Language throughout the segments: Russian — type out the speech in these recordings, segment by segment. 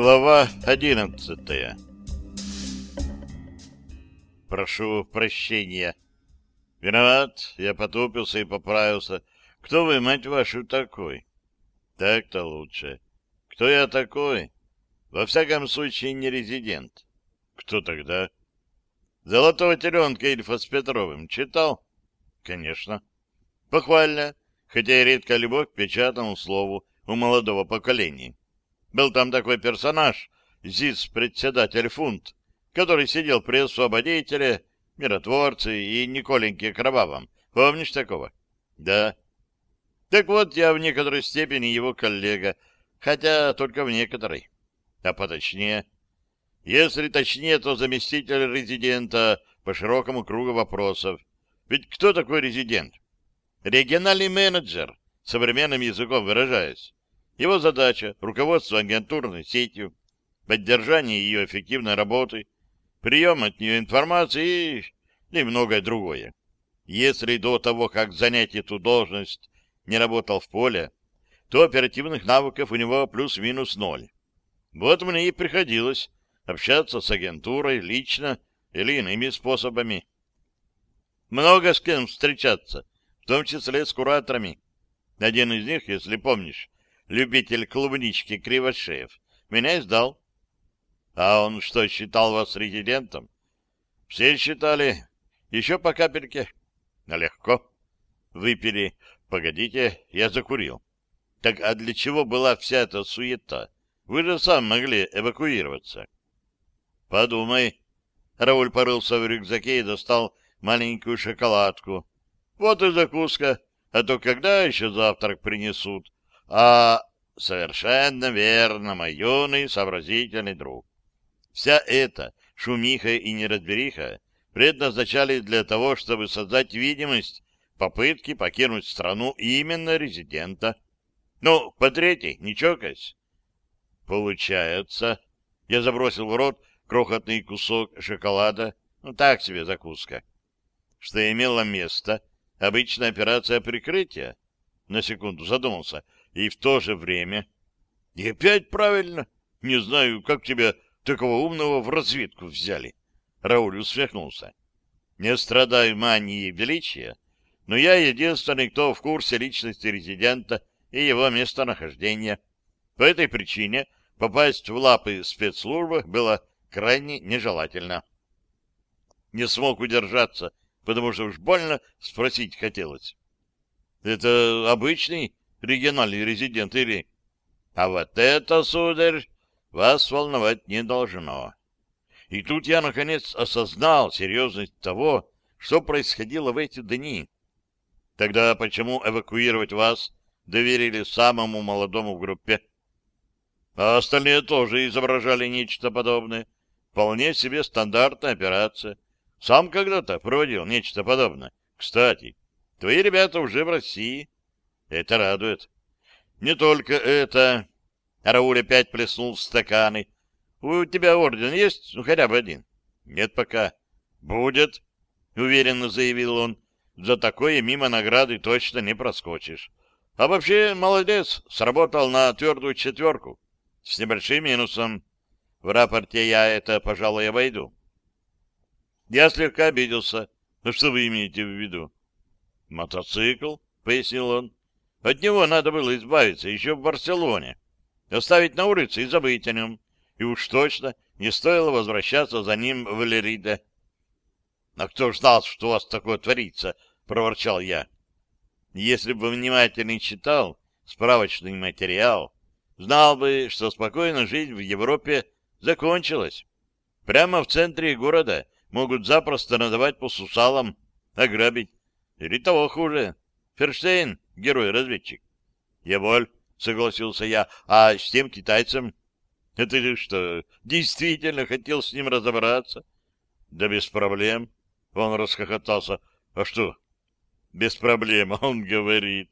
Глава одиннадцатая Прошу прощения. Виноват, я потупился и поправился. Кто вы, мать вашу, такой? Так-то лучше. Кто я такой? Во всяком случае, не резидент. Кто тогда? Золотого теленка Ильфа с Петровым читал? Конечно. Похвально, хотя и редко любовь к печатному слову у молодого поколения. Был там такой персонаж, ЗИС-председатель Фунт, который сидел при освободителе, миротворце и Николеньке Кровавом. Помнишь такого? Да. Так вот, я в некоторой степени его коллега, хотя только в некоторой. А поточнее. Если точнее, то заместитель резидента по широкому кругу вопросов. Ведь кто такой резидент? Региональный менеджер, современным языком выражаясь. Его задача — руководство агентурной сетью, поддержание ее эффективной работы, прием от нее информации и, и многое другое. Если до того, как занять эту должность, не работал в поле, то оперативных навыков у него плюс-минус ноль. Вот мне и приходилось общаться с агентурой лично или иными способами. Много с кем встречаться, в том числе с кураторами. Один из них, если помнишь, любитель клубнички Кривошеев, меня издал. А он что, считал вас резидентом? Все считали. Еще по капельке. Легко. Выпили. Погодите, я закурил. Так а для чего была вся эта суета? Вы же сам могли эвакуироваться. Подумай. Рауль порылся в рюкзаке и достал маленькую шоколадку. Вот и закуска. А то когда еще завтрак принесут? А совершенно верно, мой юный сообразительный друг. Вся эта шумиха и неразбериха предназначались для того, чтобы создать видимость попытки покинуть страну именно резидента. Ну, по-третьей, не чокаясь. Получается, я забросил в рот крохотный кусок шоколада, ну так себе закуска, что имело место обычная операция прикрытия. На секунду задумался — и в то же время... И опять правильно. Не знаю, как тебя такого умного в разведку взяли. Рауль усмехнулся. Не страдаю манией величия, но я единственный, кто в курсе личности резидента и его местонахождения. По этой причине попасть в лапы спецслужбы было крайне нежелательно. Не смог удержаться, потому что уж больно спросить хотелось. — Это обычный региональный резидент или... А вот это, сударь, вас волновать не должно. И тут я, наконец, осознал серьезность того, что происходило в эти дни. Тогда почему эвакуировать вас доверили самому молодому в группе? А остальные тоже изображали нечто подобное. Вполне себе стандартная операция. Сам когда-то проводил нечто подобное. Кстати, твои ребята уже в России. Это радует. Не только это. Рауль опять плеснул в стаканы. У тебя орден есть? Ну, хотя бы один. Нет пока. Будет, уверенно заявил он. За такое мимо награды точно не проскочишь. А вообще, молодец, сработал на твердую четверку. С небольшим минусом. В рапорте я это, пожалуй, обойду. Я слегка обиделся. Ну, что вы имеете в виду? Мотоцикл, пояснил он. От него надо было избавиться еще в Барселоне, оставить на улице и забыть о нем. И уж точно не стоило возвращаться за ним в Лериде. — А кто ж знал, что у вас такое творится? — проворчал я. Если бы внимательно читал справочный материал, знал бы, что спокойно жить в Европе закончилась. Прямо в центре города могут запросто надавать по сусалам, ограбить. Или того хуже. Ферштейн герой-разведчик. — Еволь, — согласился я, — а с тем китайцем? — Это ты что, действительно хотел с ним разобраться? — Да без проблем. Он расхохотался. — А что? — Без проблем, он говорит.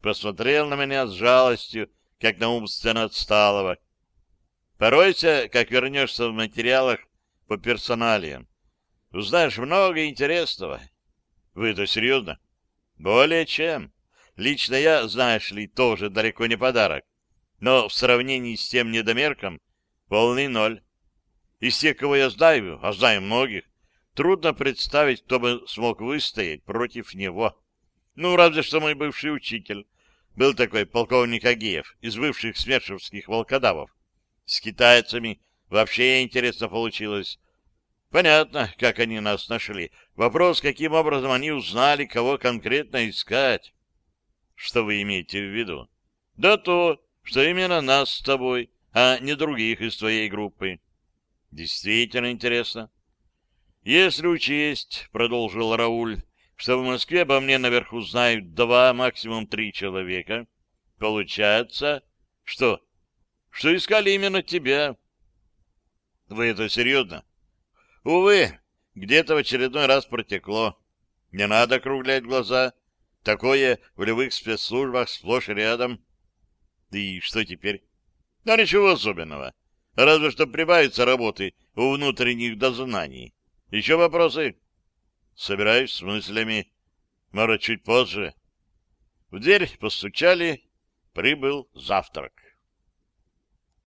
Посмотрел на меня с жалостью, как на умственно отсталого. Поройся, как вернешься в материалах по персоналиям. Узнаешь много интересного. Вы это серьезно? Более чем. Лично я, знаешь ли, тоже далеко не подарок. Но в сравнении с тем недомерком, Полный ноль. Из тех, кого я знаю, а знаю многих, трудно представить, кто бы смог выстоять против него. Ну, разве что мой бывший учитель. Был такой полковник Агеев из бывших смершевских волкодавов. С китайцами вообще интересно получилось. Понятно, как они нас нашли. Вопрос, каким образом они узнали, кого конкретно искать. Что вы имеете в виду? Да то, что именно нас с тобой, а не других из твоей группы. Действительно интересно. Если учесть, — продолжил Рауль, — что в Москве обо мне наверху знают два, максимум три человека, получается, что? Что искали именно тебя. Вы это серьезно? Увы, где-то в очередной раз протекло. Не надо округлять глаза. Такое в любых спецслужбах сплошь рядом. И что теперь? Да ничего особенного. Разве что прибавится работы у внутренних дознаний. Еще вопросы? Собираюсь с мыслями. Может, чуть позже. В дверь постучали. Прибыл завтрак.